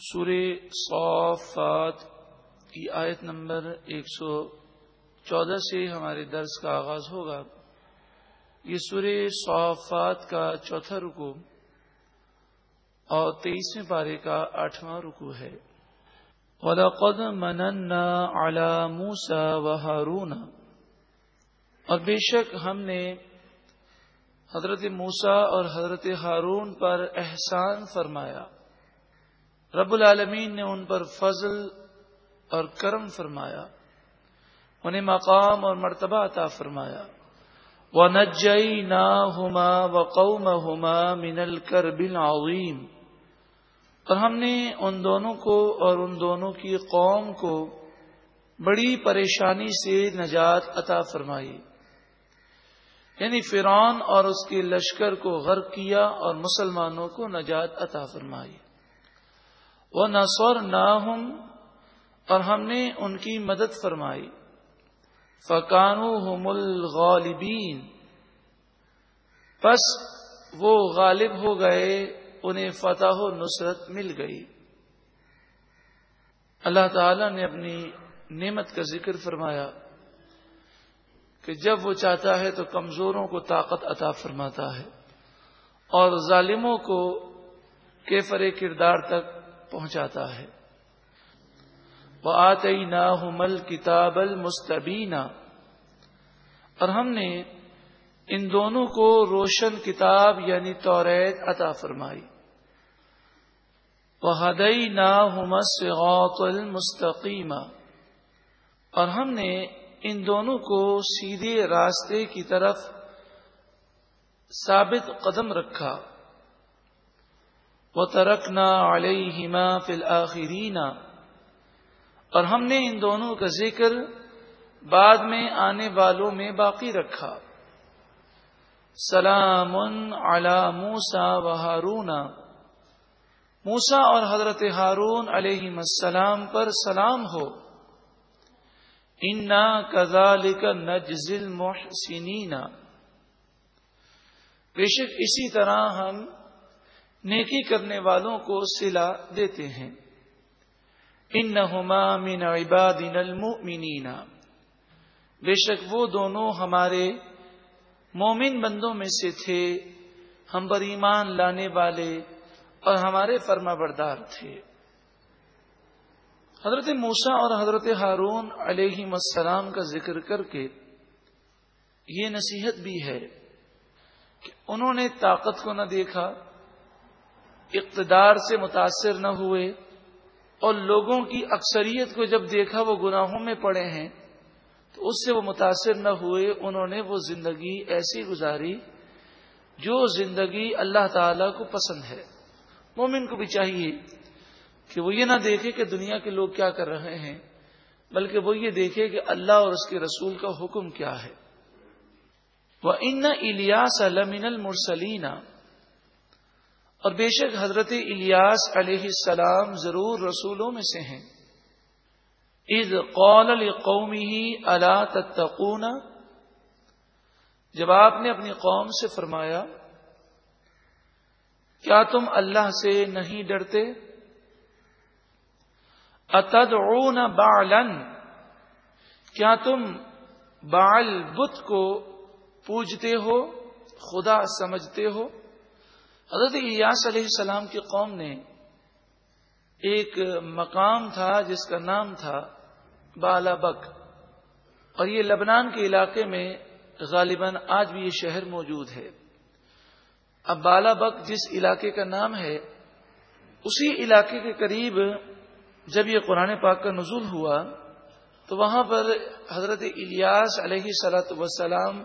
سور صافات کی آیت نمبر ایک سو چودہ سے ہمارے درس کا آغاز ہوگا۔ یہ سور صافات کا چوتھا رکو اور تیئیسویں پارے کا آٹھواں رکو ہے۔ وَلَقَدْ مَنَنَّا عَلَى مُوسَى وَهَارُونَ۔ اور بے شک ہم نے حضرت موسا اور حضرت ہارون پر احسان فرمایا۔ رب العالمین نے ان پر فضل اور کرم فرمایا، انہیں مقام اور مرتبہ عطا فرمایا۔ وہ نجئی نا ہوما و قوم ہوما منل کر اور ہم نے ان دونوں کو اور ان دونوں کی قوم کو بڑی پریشانی سے نجات عطا فرمائی۔ یعنی فرعون اور اس کے لشکر کو غرق کیا اور مسلمانوں کو نجات عطا فرمائی۔ وہ نسور نہ اور ہم نے ان کی مدد فرمائی۔ فکانو ہم الغالبین بس وہ غالب ہو گئے، انہیں فتح و نصرت مل گئی۔ اللہ تعالی نے اپنی نعمت کا ذکر فرمایا کہ جب وہ چاہتا ہے تو کمزوروں کو طاقت عطا فرماتا ہے اور ظالموں کو کیفر کردار تک پہنچاتا ہے۔ وہ آتے نا مل کتاب المستبینا اور ہم نے ان دونوں کو روشن کتاب یعنی توریت عطا فرمائی۔ وہ ہدئی نا غوط المستقیمہ اور ہم نے ان دونوں کو سیدھے راستے کی طرف ثابت قدم رکھا۔ وہ ترکنا علیہما فی الآخرین اور ہم نے ان دونوں کا ذکر بعد میں آنے والوں میں باقی رکھا۔ سلام علی موسا و ہارون۔ موسا اور حضرت ہارون علیہ السلام پر سلام ہو۔ انا کزال نجزل محسنین بے شک اسی طرح ہم نیکی کرنے والوں کو سلا دیتے ہیں۔ ان من عبادنا المؤمنین۔ بے شک وہ دونوں ہمارے مومن بندوں میں سے تھے، ہم پر ایمان لانے والے اور ہمارے فرما بردار تھے۔ حضرت موسا اور حضرت ہارون علیہ السلام کا ذکر کر کے یہ نصیحت بھی ہے کہ انہوں نے طاقت کو نہ دیکھا اقتدار سے متاثر نہ ہوئے اور لوگوں کی اکثریت کو جب دیکھا وہ گناہوں میں پڑے ہیں، تو اس سے وہ متاثر نہ ہوئے، انہوں نے وہ زندگی ایسی گزاری جو زندگی اللہ تعالی کو پسند ہے۔ مومن کو بھی چاہیے کہ وہ یہ نہ دیکھے کہ دنیا کے لوگ کیا کر رہے ہیں، بلکہ وہ یہ دیکھے کہ اللہ اور اس کے رسول کا حکم کیا ہے۔ وہ ان الیاس المن المرسلین اور بے شک حضرت الیاس علیہ السلام ضرور رسولوں میں سے ہیں۔ عید قول قومی ہی اللہ تتقون؟ جب آپ نے اپنی قوم سے فرمایا، کیا تم اللہ سے نہیں ڈرتے؟ اتدعون بالن کیا تم بال بت کو پوجتے ہو، خدا سمجھتے ہو؟ حضرت الیاس علیہ السلام کی قوم نے ایک مقام تھا جس کا نام تھا بالا بک اور یہ لبنان کے علاقے میں غالباً آج بھی یہ شہر موجود ہے۔ اب بالا بک جس علاقے کا نام ہے، اسی علاقے کے قریب جب یہ قرآن پاک کا نزول ہوا، تو وہاں پر حضرت الیاس علیہ سلاۃ وسلام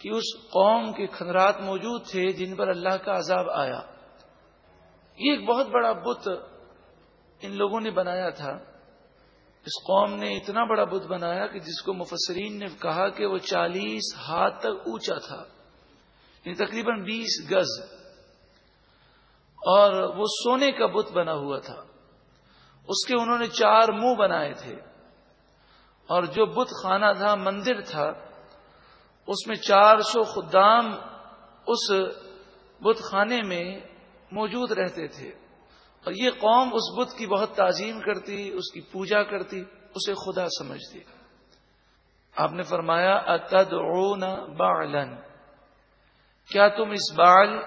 کی اس قوم کے کھنرات موجود تھے جن پر اللہ کا عذاب آیا۔ یہ ایک بہت بڑا بت ان لوگوں نے بنایا تھا۔ اس قوم نے اتنا بڑا بت بنایا کہ جس کو مفسرین نے کہا کہ وہ چالیس ہاتھ تک اونچا تھا۔ یعنی تقریباً بیس گز۔ اور وہ سونے کا بت بنا ہوا تھا۔ اس کے انہوں نے چار منہ بنائے تھے۔ اور جو بت خانہ تھا، مندر تھا اس میں چار سو خدام اس بت خانے میں موجود رہتے تھے۔ اور یہ قوم اس بت کی بہت تعظیم کرتی، اس کی پوجا کرتی، اسے خدا سمجھتی۔ آپ نے فرمایا، اتدعون بعلن کیا تم اس بال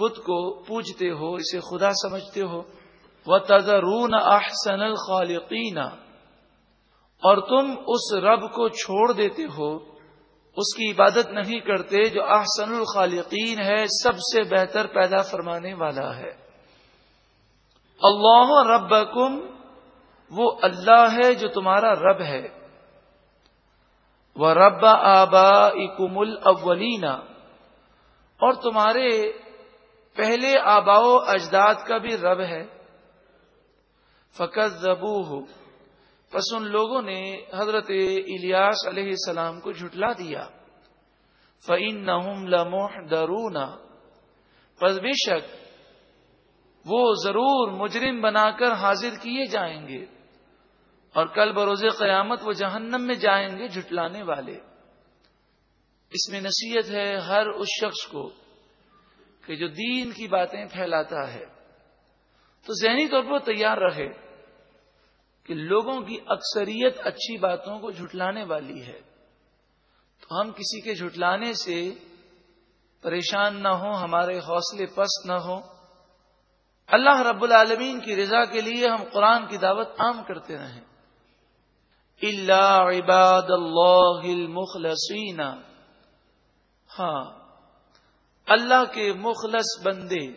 بت کو پوجتے ہو، اسے خدا سمجھتے ہو؟ وہ تذرون احسن الخالقین۔ اور تم اس رب کو چھوڑ دیتے ہو اس کی عبادت نہیں کرتے جو احسن الخالقین ہے، سب سے بہتر پیدا فرمانے والا ہے۔ اللہ ربکم، وہ اللہ ہے جو تمہارا رب ہے۔ وہ رب آبا اکم الاولین، اور تمہارے پہلے آباؤ اجداد کا بھی رب ہے۔ فقط زبو ہو پس ان لوگوں نے حضرت الیاس علیہ السلام کو جھٹلا دیا۔ فعین نہ لموح درونا پس بے شک وہ ضرور مجرم بنا کر حاضر کیے جائیں گے اور کل بروز قیامت وہ جہنم میں جائیں گے جھٹلانے والے۔ اس میں نصیحت ہے ہر اس شخص کو کہ جو دین کی باتیں پھیلاتا ہے تو ذہنی طور پر تیار رہے۔ کہ لوگوں کی اکثریت اچھی باتوں کو جھٹلانے والی ہے۔ تو ہم کسی کے جھٹلانے سے پریشان نہ ہوں، ہمارے حوصلے پست نہ ہوں۔ اللہ رب العالمین کی رضا کے لیے ہم قرآن کی دعوت عام کرتے رہیں۔ اللہ عباد اللہ المخلصین ہاں اللہ کے مخلص بندے،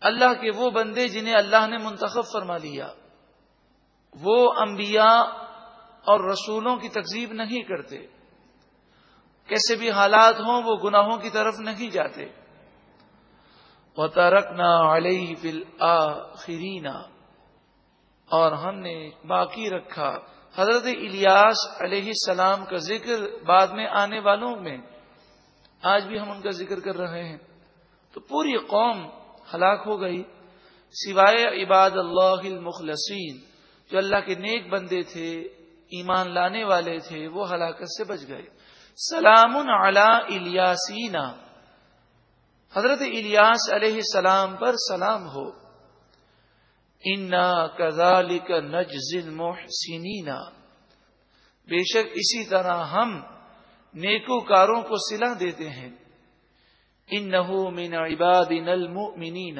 اللہ کے وہ بندے جنہیں اللہ نے منتخب فرما لیا۔ وہ انبیاء اور رسولوں کی تقزیب نہیں کرتے۔ کیسے بھی حالات ہوں، وہ گناہوں کی طرف نہیں جاتے۔ وہ ترکنا علیہ فل آخرینا اور ہم نے باقی رکھا۔ حضرت الیاس علیہ السلام کا ذکر بعد میں آنے والوں میں۔ آج بھی ہم ان کا ذکر کر رہے ہیں۔ تو پوری قوم ہلاک ہو گئی۔ سوائے عباد اللہ المخلصین۔ جو اللہ کے نیک بندے تھے، ایمان لانے والے تھے، وہ ہلاکت سے بچ گئے۔ سلام علی حضرت الیاس علیہ السلام پر سلام ہو۔ انا کزال کا نجزل محسنینا بے شک اسی طرح ہم نیکو کاروں کو سلا دیتے ہیں۔ ان من عباد المؤمنین۔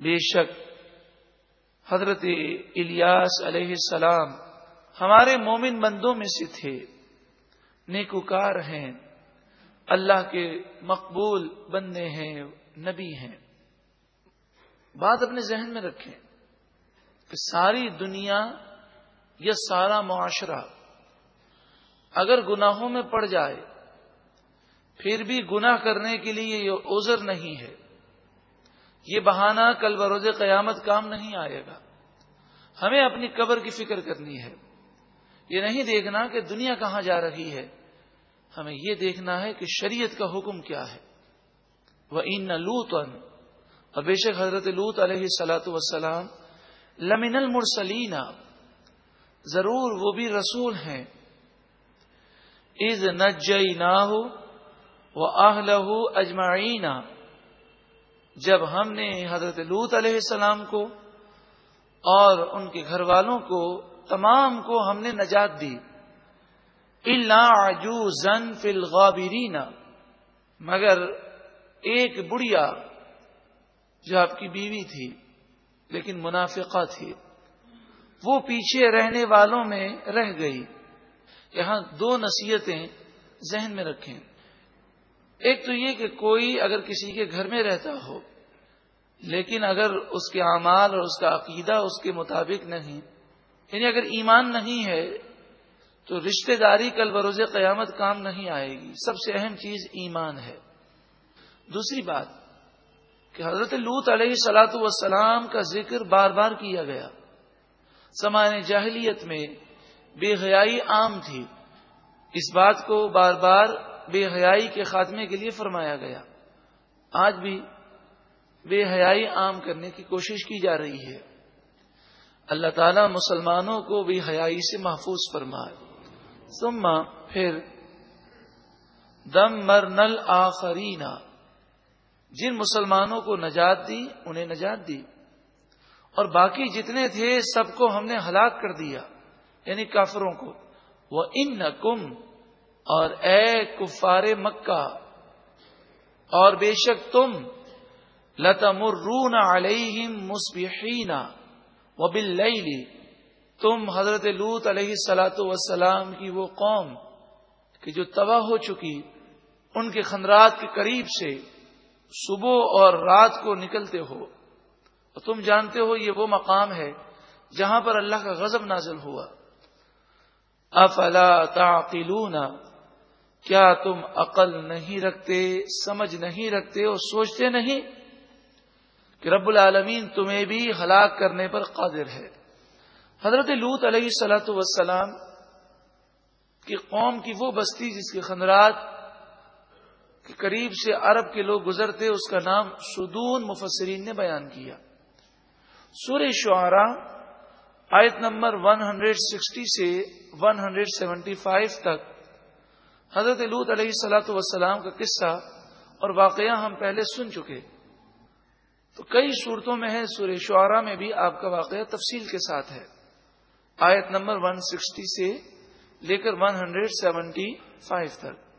بے شک حضرت الیاس علیہ السلام ہمارے مومن بندوں میں سے تھے، نیکوکار ہیں، اللہ کے مقبول بندے ہیں، نبی ہیں۔ بات اپنے ذہن میں رکھیں کہ ساری دنیا یا سارا معاشرہ اگر گناہوں میں پڑ جائے، پھر بھی گناہ کرنے کے لیے یہ عذر نہیں ہے۔ یہ بہانہ کل بروز قیامت کام نہیں آئے گا۔ ہمیں اپنی قبر کی فکر کرنی ہے۔ یہ نہیں دیکھنا کہ دنیا کہاں جا رہی ہے۔ ہمیں یہ دیکھنا ہے کہ شریعت کا حکم کیا ہے۔ وہ ان لوت اور بے شک حضرت لوت علیہ سلاۃ وسلام لمن المرسلین۔ ضرور وہ بھی رسول ہیں۔ از نجئی نہ ہو وہ آہل جب ہم نے حضرت لوت علیہ السلام کو اور ان کے گھر والوں کو تمام کو ہم نے نجات دی۔ اللہ زن فل مگر ایک بڑھیا جو آپ کی بیوی تھی، لیکن منافقہ تھی، وہ پیچھے رہنے والوں میں رہ گئی۔ یہاں دو نصیحتیں ذہن میں رکھیں۔ ایک تو یہ کہ کوئی اگر کسی کے گھر میں رہتا ہو، لیکن اگر اس کے اعمال اور اس کا عقیدہ اس کے مطابق نہیں یعنی اگر ایمان نہیں ہے، تو رشتہ داری کل بروز قیامت کام نہیں آئے گی۔ سب سے اہم چیز ایمان ہے۔ دوسری بات، کہ حضرت لوت علیہ سلاۃ والسلام کا ذکر بار بار کیا گیا۔ سمان جاہلیت میں بے حیائی عام تھی۔ اس بات کو بار بار بے حیائی کے خاتمے کے لیے فرمایا گیا۔ آج بھی بے حیائی عام کرنے کی کوشش کی جا رہی ہے۔ اللہ تعالی مسلمانوں کو بے حیائی سے محفوظ فرمائے۔ سما پھر دم مر نل جن مسلمانوں کو نجات دی، انہیں نجات دی۔ اور باقی جتنے تھے، سب کو ہم نے ہلاک کر دیا یعنی کافروں کو۔ وہ ان کم اور اے کفار مکہ، اور بے شک تم لتمرون علیہم مسبحین وبل تم حضرت لوت علیہ سلاۃ وسلام کی وہ قوم کہ جو تباہ ہو چکی ان کے خندرات کے قریب سے صبح اور رات کو نکلتے ہو۔ اور تم جانتے ہو یہ وہ مقام ہے جہاں پر اللہ کا غضب نازل ہوا۔ افلا تعقلون؟ کیا تم عقل نہیں رکھتے، سمجھ نہیں رکھتے اور سوچتے نہیں کہ رب العالمین تمہیں بھی ہلاک کرنے پر قادر ہے؟ حضرت لوت علیہ سلاۃ وسلام کی قوم کی وہ بستی جس کے خندرات کے قریب سے عرب کے لوگ گزرتے، اس کا نام سدون مفسرین نے بیان کیا۔ سورہ شعرا آیت نمبر 160 سے 175 تک حضرت لوت علیہ السلاۃ وسلام کا قصہ اور واقعہ ہم پہلے سن چکے۔ تو کئی صورتوں میں ہے سورہ شعرا میں بھی آپ کا واقعہ تفصیل کے ساتھ ہے۔ آیت نمبر 160 سے لے کر 175 تک۔